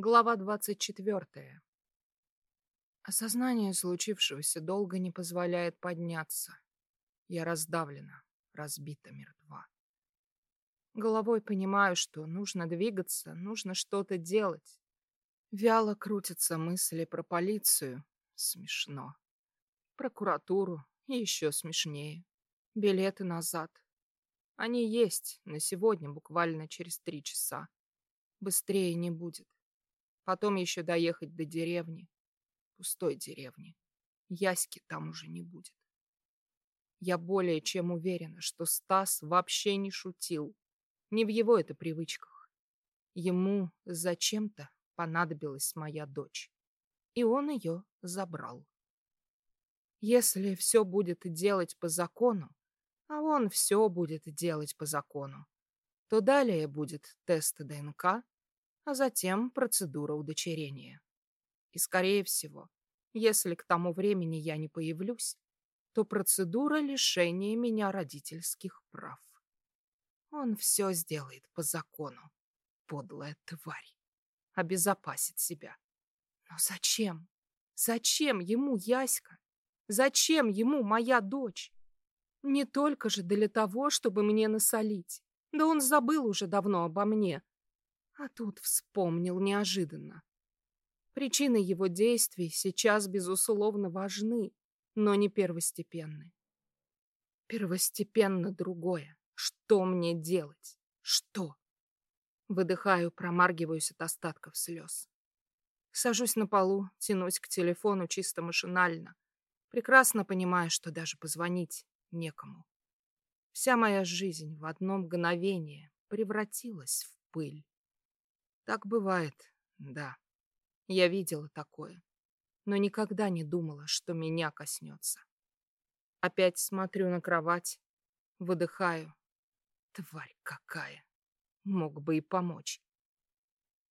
Глава двадцать четвертая. Осознание случившегося долго не позволяет подняться. Я раздавлена, разбита, мертва. Головой понимаю, что нужно двигаться, нужно что-то делать. Вяло крутятся мысли про полицию. Смешно. Прокуратуру. Еще смешнее. Билеты назад. Они есть на сегодня, буквально через три часа. Быстрее не будет. Потом еще доехать до деревни. Пустой деревни. Яськи там уже не будет. Я более чем уверена, что Стас вообще не шутил. Не в его это привычках. Ему зачем-то понадобилась моя дочь. И он ее забрал. Если все будет делать по закону, а он все будет делать по закону, то далее будет тест ДНК, а затем процедура удочерения. И, скорее всего, если к тому времени я не появлюсь, то процедура лишения меня родительских прав. Он все сделает по закону, подлая тварь. Обезопасит себя. Но зачем? Зачем ему Яська? Зачем ему моя дочь? Не только же для того, чтобы мне насолить. Да он забыл уже давно обо мне, а тут вспомнил неожиданно. Причины его действий сейчас, безусловно, важны, но не первостепенны. Первостепенно другое. Что мне делать? Что? Выдыхаю, промаргиваюсь от остатков слез. Сажусь на полу, тянусь к телефону чисто машинально, прекрасно понимая, что даже позвонить некому. Вся моя жизнь в одно мгновение превратилась в пыль. Так бывает, да. Я видела такое, но никогда не думала, что меня коснется. Опять смотрю на кровать, выдыхаю. Тварь какая! Мог бы и помочь.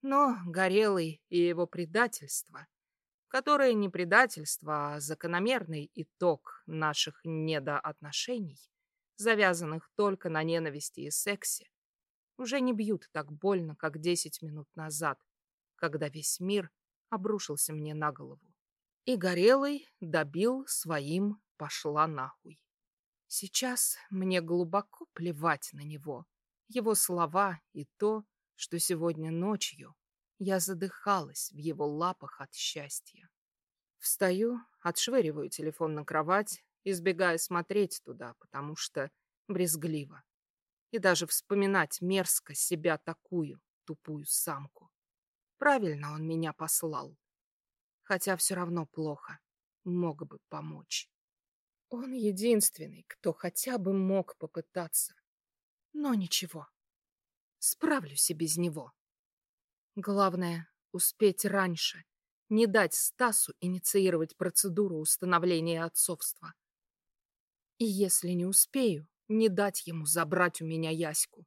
Но Горелый и его предательство, которое не предательство, а закономерный итог наших недоотношений, завязанных только на ненависти и сексе, уже не бьют так больно, как десять минут назад, когда весь мир обрушился мне на голову. И Горелый добил своим «пошла нахуй». Сейчас мне глубоко плевать на него, его слова и то, что сегодня ночью я задыхалась в его лапах от счастья. Встаю, отшвыриваю телефон на кровать, избегая смотреть туда, потому что брезгливо. И даже вспоминать мерзко себя такую, тупую самку. Правильно он меня послал. Хотя все равно плохо. Мог бы помочь. Он единственный, кто хотя бы мог попытаться. Но ничего. Справлюсь и без него. Главное — успеть раньше. Не дать Стасу инициировать процедуру установления отцовства. И если не успею, не дать ему забрать у меня Яську.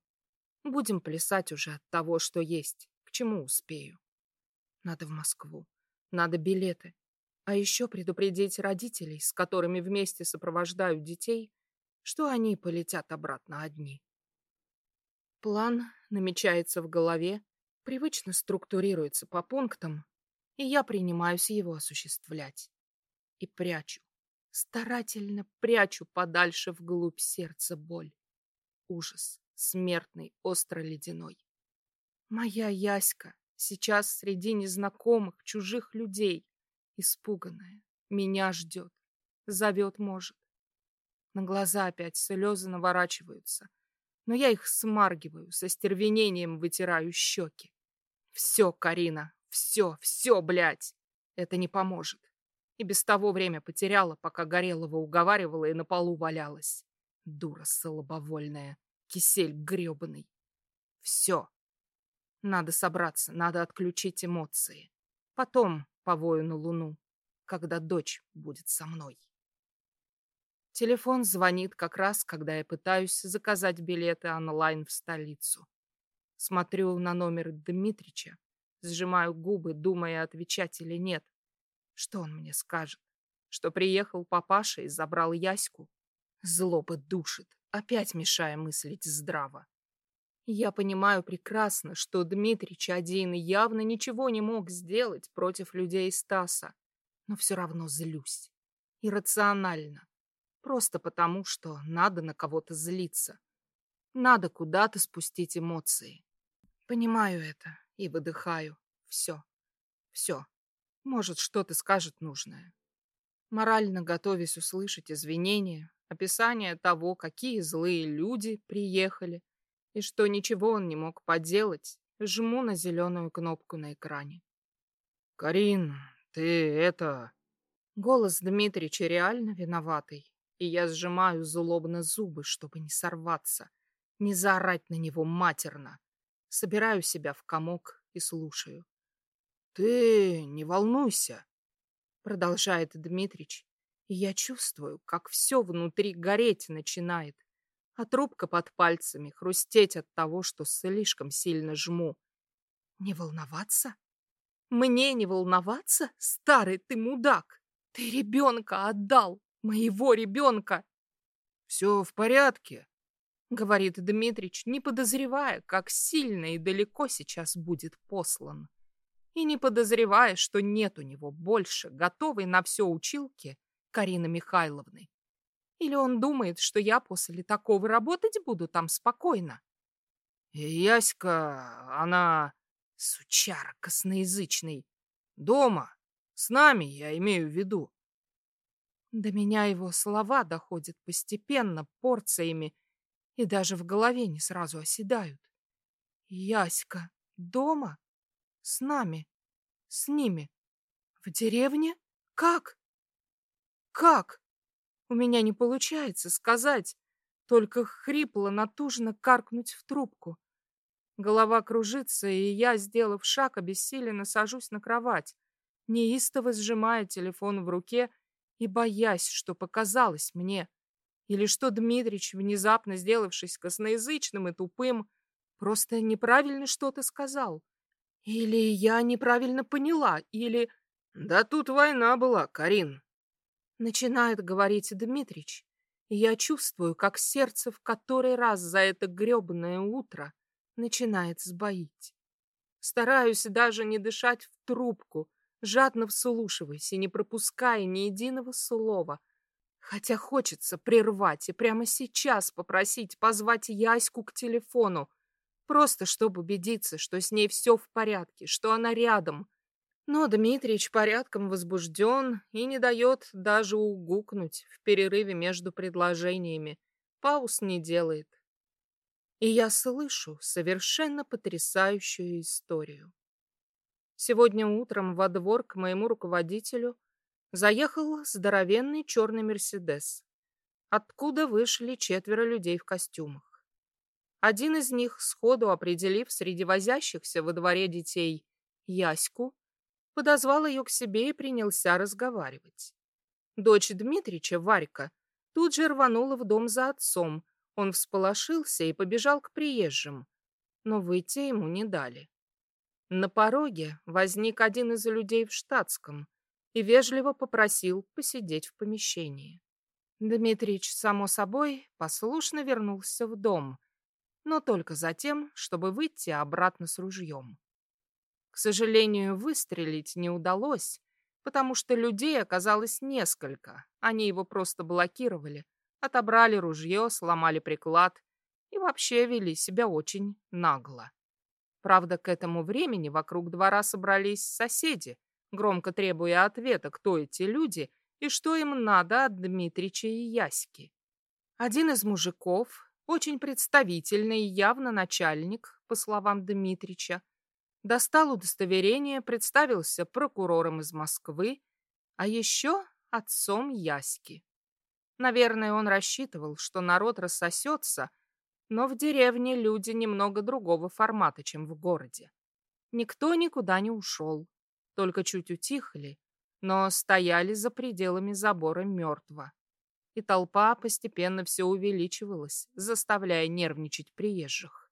Будем плясать уже от того, что есть. К чему успею? Надо в Москву. Надо билеты. А еще предупредить родителей, с которыми вместе сопровождают детей, что они полетят обратно одни. План намечается в голове, привычно структурируется по пунктам, и я принимаюсь его осуществлять. И прячу, Старательно прячу подальше вглубь сердца боль. Ужас, смертный, остро-ледяной. Моя Яська сейчас среди незнакомых, чужих людей, испуганная, меня ждет, зовет может. На глаза опять слезы наворачиваются, но я их смаргиваю, со стервенением вытираю щеки. Все, Карина, все, все, блядь, это не поможет. И без того время потеряла, пока Горелого уговаривала и на полу валялась. Дура слабовольная, кисель гребаный. Все. Надо собраться, надо отключить эмоции. Потом повою на луну, когда дочь будет со мной. Телефон звонит как раз, когда я пытаюсь заказать билеты онлайн в столицу. Смотрю на номер Дмитрича, сжимаю губы, думая, отвечать или нет. Что он мне скажет? Что приехал папаша и забрал Яську? Злоба душит, опять мешая мыслить здраво. Я понимаю прекрасно, что Дмитрич один явно ничего не мог сделать против людей Стаса, но все равно злюсь. Иррационально. Просто потому, что надо на кого-то злиться. Надо куда-то спустить эмоции. Понимаю это и выдыхаю. Все. Все. Может, что-то скажет нужное. Морально готовясь услышать извинения, описание того, какие злые люди приехали, и что ничего он не мог поделать, жму на зеленую кнопку на экране. «Карин, ты это...» Голос Дмитрича реально виноватый, и я сжимаю злобно зубы, чтобы не сорваться, не заорать на него матерно. Собираю себя в комок и слушаю. «Ты не волнуйся», — продолжает Дмитрич, и я чувствую, как все внутри гореть начинает а трубка под пальцами хрустеть от того, что слишком сильно жму. Не волноваться? Мне не волноваться? Старый ты мудак! Ты ребенка отдал! Моего ребенка! Все в порядке, говорит Дмитрич, не подозревая, как сильно и далеко сейчас будет послан. И не подозревая, что нет у него больше готовой на все училки Карины Михайловны. Или он думает, что я после такого работать буду там спокойно? Яська, она... Сучар косноязычный. Дома. С нами, я имею в виду. До меня его слова доходят постепенно, порциями, и даже в голове не сразу оседают. Яська дома? С нами? С ними? В деревне? Как? Как? У меня не получается сказать, только хрипло, натужно каркнуть в трубку. Голова кружится, и я, сделав шаг, обессиленно сажусь на кровать, неистово сжимая телефон в руке и боясь, что показалось мне, или что Дмитрич, внезапно сделавшись косноязычным и тупым, просто неправильно что-то сказал. Или я неправильно поняла, или... Да тут война была, Карин, Начинает говорить Дмитрич, я чувствую, как сердце в который раз за это гребное утро начинает сбоить. Стараюсь даже не дышать в трубку, жадно вслушиваясь и не пропуская ни единого слова, хотя хочется прервать и прямо сейчас попросить позвать Яську к телефону, просто чтобы убедиться, что с ней все в порядке, что она рядом, но Дмитрич порядком возбужден и не дает даже угукнуть в перерыве между предложениями. Пауз не делает. И я слышу совершенно потрясающую историю. Сегодня утром во двор к моему руководителю заехал здоровенный черный «Мерседес», откуда вышли четверо людей в костюмах. Один из них, сходу определив среди возящихся во дворе детей Яську, подозвал ее к себе и принялся разговаривать. Дочь Дмитрича, Варька, тут же рванула в дом за отцом. Он всполошился и побежал к приезжим, но выйти ему не дали. На пороге возник один из людей в штатском и вежливо попросил посидеть в помещении. Дмитрич, само собой, послушно вернулся в дом, но только за тем, чтобы выйти обратно с ружьем. К сожалению, выстрелить не удалось, потому что людей оказалось несколько. Они его просто блокировали, отобрали ружье, сломали приклад и вообще вели себя очень нагло. Правда, к этому времени вокруг двора собрались соседи, громко требуя ответа, кто эти люди и что им надо от Дмитрича и Яськи. Один из мужиков, очень представительный, явно начальник, по словам Дмитрича, достал удостоверение, представился прокурором из Москвы, а еще отцом Яськи. Наверное, он рассчитывал, что народ рассосется, но в деревне люди немного другого формата, чем в городе. Никто никуда не ушел, только чуть утихли, но стояли за пределами забора мертво. И толпа постепенно все увеличивалась, заставляя нервничать приезжих.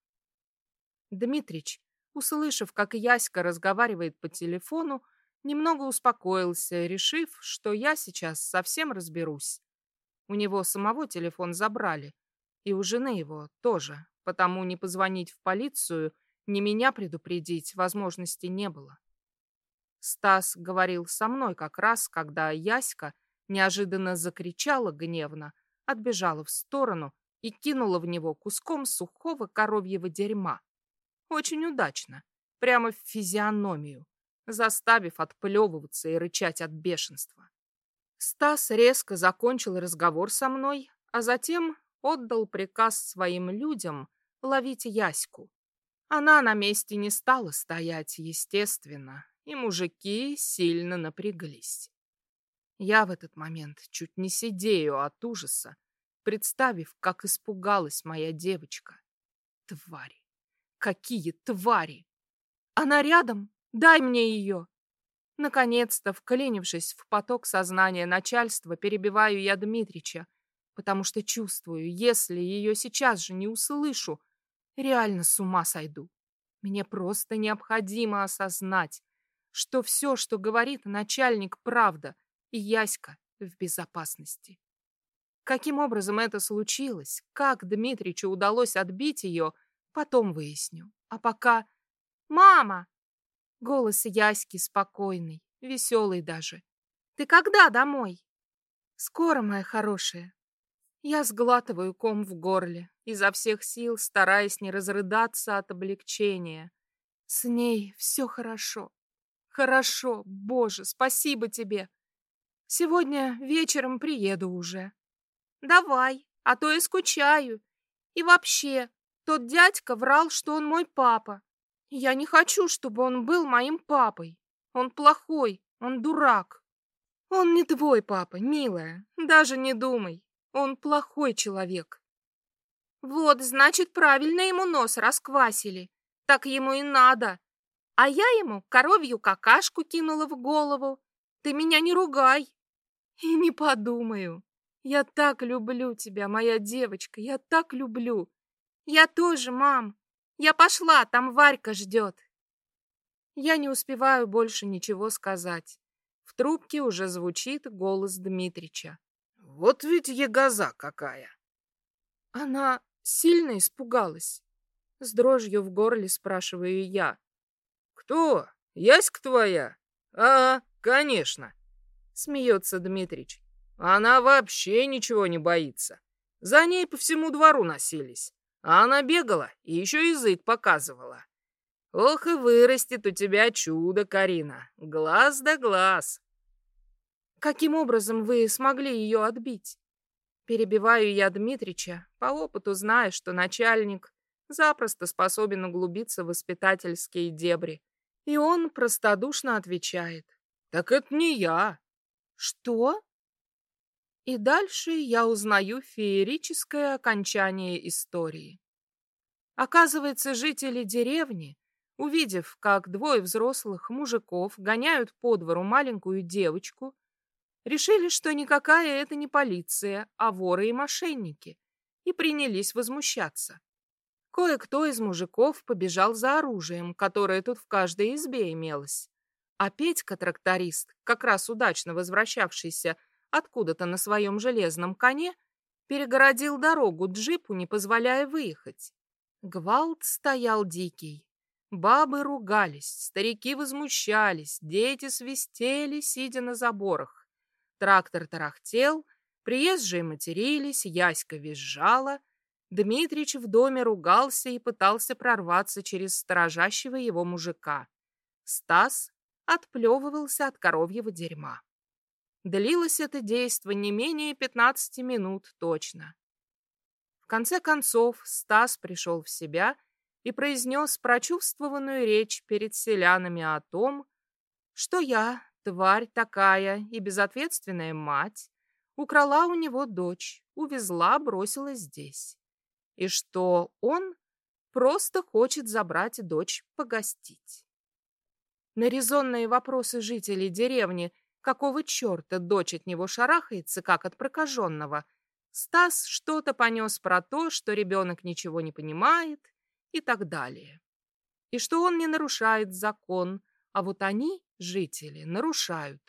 Дмитрич услышав, как Яська разговаривает по телефону, немного успокоился, решив, что я сейчас совсем разберусь. У него самого телефон забрали, и у жены его тоже, потому не позвонить в полицию, ни меня предупредить возможности не было. Стас говорил со мной как раз, когда Яська неожиданно закричала гневно, отбежала в сторону и кинула в него куском сухого коровьего дерьма. Очень удачно, прямо в физиономию, заставив отплевываться и рычать от бешенства. Стас резко закончил разговор со мной, а затем отдал приказ своим людям ловить Яську. Она на месте не стала стоять, естественно, и мужики сильно напряглись. Я в этот момент чуть не сидею от ужаса, представив, как испугалась моя девочка. Твари! Какие твари! Она рядом? Дай мне ее! Наконец-то, вклинившись в поток сознания начальства, перебиваю я Дмитрича, потому что чувствую, если ее сейчас же не услышу, реально с ума сойду. Мне просто необходимо осознать, что все, что говорит начальник, правда, и Яська в безопасности. Каким образом это случилось, как Дмитричу удалось отбить ее, потом выясню. А пока... «Мама!» Голос Яськи спокойный, веселый даже. «Ты когда домой?» «Скоро, моя хорошая». Я сглатываю ком в горле, изо всех сил стараясь не разрыдаться от облегчения. С ней все хорошо. Хорошо, Боже, спасибо тебе. Сегодня вечером приеду уже. Давай, а то я скучаю. И вообще, тот дядька врал, что он мой папа. Я не хочу, чтобы он был моим папой. Он плохой, он дурак. Он не твой папа, милая, даже не думай. Он плохой человек. Вот, значит, правильно ему нос расквасили. Так ему и надо. А я ему коровью какашку кинула в голову. Ты меня не ругай. И не подумаю. Я так люблю тебя, моя девочка, я так люблю. Я тоже, мам. Я пошла, там Варька ждет. Я не успеваю больше ничего сказать. В трубке уже звучит голос Дмитрича. Вот ведь ягоза какая. Она сильно испугалась. С дрожью в горле спрашиваю я. Кто? Яська твоя? А, конечно. Смеется Дмитрич. Она вообще ничего не боится. За ней по всему двору носились. А она бегала и еще язык показывала. Ох и вырастет у тебя чудо, Карина. Глаз да глаз. Каким образом вы смогли ее отбить? Перебиваю я Дмитрича, по опыту зная, что начальник запросто способен углубиться в воспитательские дебри. И он простодушно отвечает. Так это не я. Что? И дальше я узнаю феерическое окончание истории. Оказывается, жители деревни, увидев, как двое взрослых мужиков гоняют по двору маленькую девочку, решили, что никакая это не полиция, а воры и мошенники, и принялись возмущаться. Кое-кто из мужиков побежал за оружием, которое тут в каждой избе имелось. А Петька-тракторист, как раз удачно возвращавшийся откуда-то на своем железном коне, перегородил дорогу джипу, не позволяя выехать. Гвалт стоял дикий. Бабы ругались, старики возмущались, дети свистели, сидя на заборах. Трактор тарахтел, приезжие матерились, Яська визжала. Дмитрич в доме ругался и пытался прорваться через сторожащего его мужика. Стас отплевывался от коровьего дерьма. Длилось это действо не менее 15 минут точно. В конце концов Стас пришел в себя и произнес прочувствованную речь перед селянами о том, что я, тварь такая и безответственная мать, украла у него дочь, увезла, бросила здесь. И что он просто хочет забрать дочь погостить. На резонные вопросы жителей деревни – какого черта дочь от него шарахается, как от прокаженного. Стас что-то понес про то, что ребенок ничего не понимает и так далее. И что он не нарушает закон, а вот они, жители, нарушают.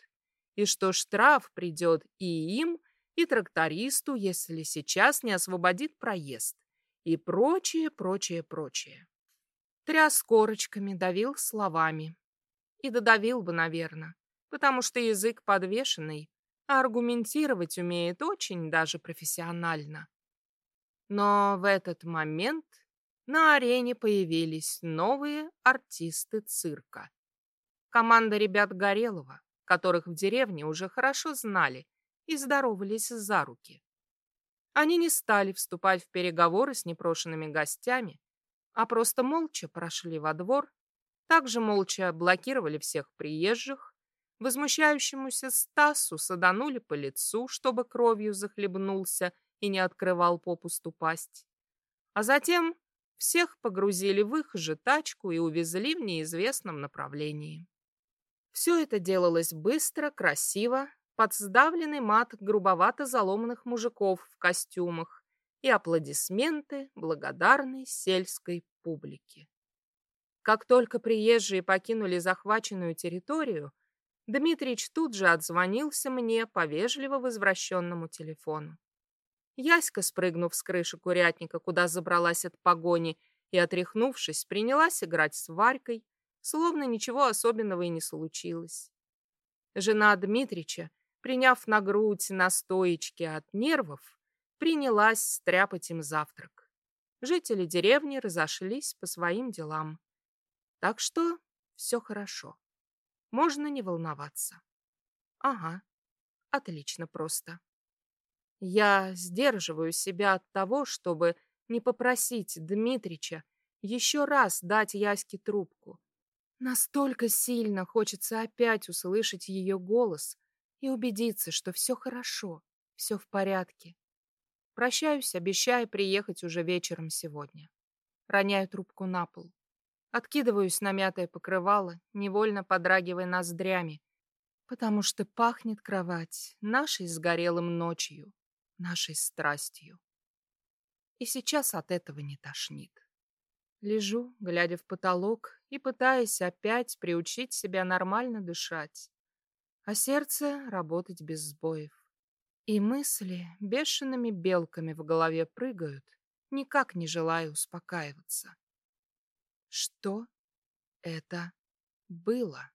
И что штраф придет и им, и трактористу, если сейчас не освободит проезд. и прочее, прочее, прочее. Тряс корочками, давил словами. И додавил бы, наверное, потому что язык подвешенный, а аргументировать умеет очень даже профессионально. Но в этот момент на арене появились новые артисты цирка. Команда ребят Горелого, которых в деревне уже хорошо знали и здоровались за руки. Они не стали вступать в переговоры с непрошенными гостями, а просто молча прошли во двор, также молча блокировали всех приезжих, возмущающемуся Стасу саданули по лицу, чтобы кровью захлебнулся и не открывал попусту пасть. А затем всех погрузили в их же тачку и увезли в неизвестном направлении. Все это делалось быстро, красиво, под сдавленный мат грубовато заломанных мужиков в костюмах и аплодисменты благодарной сельской публики. Как только приезжие покинули захваченную территорию, Дмитрич тут же отзвонился мне по вежливо возвращенному телефону. Яська, спрыгнув с крыши курятника, куда забралась от погони, и, отряхнувшись, принялась играть с Варькой, словно ничего особенного и не случилось. Жена Дмитрича, приняв на грудь настоечки от нервов, принялась стряпать им завтрак. Жители деревни разошлись по своим делам. Так что все хорошо. Можно не волноваться. Ага, отлично просто. Я сдерживаю себя от того, чтобы не попросить Дмитрича еще раз дать Яське трубку. Настолько сильно хочется опять услышать ее голос и убедиться, что все хорошо, все в порядке. Прощаюсь, обещая приехать уже вечером сегодня. Роняю трубку на пол. Откидываюсь на мятое покрывало, невольно подрагивая ноздрями, потому что пахнет кровать нашей сгорелым ночью, нашей страстью. И сейчас от этого не тошнит. Лежу, глядя в потолок и пытаясь опять приучить себя нормально дышать а сердце работать без сбоев. И мысли бешеными белками в голове прыгают, никак не желая успокаиваться. Что это было?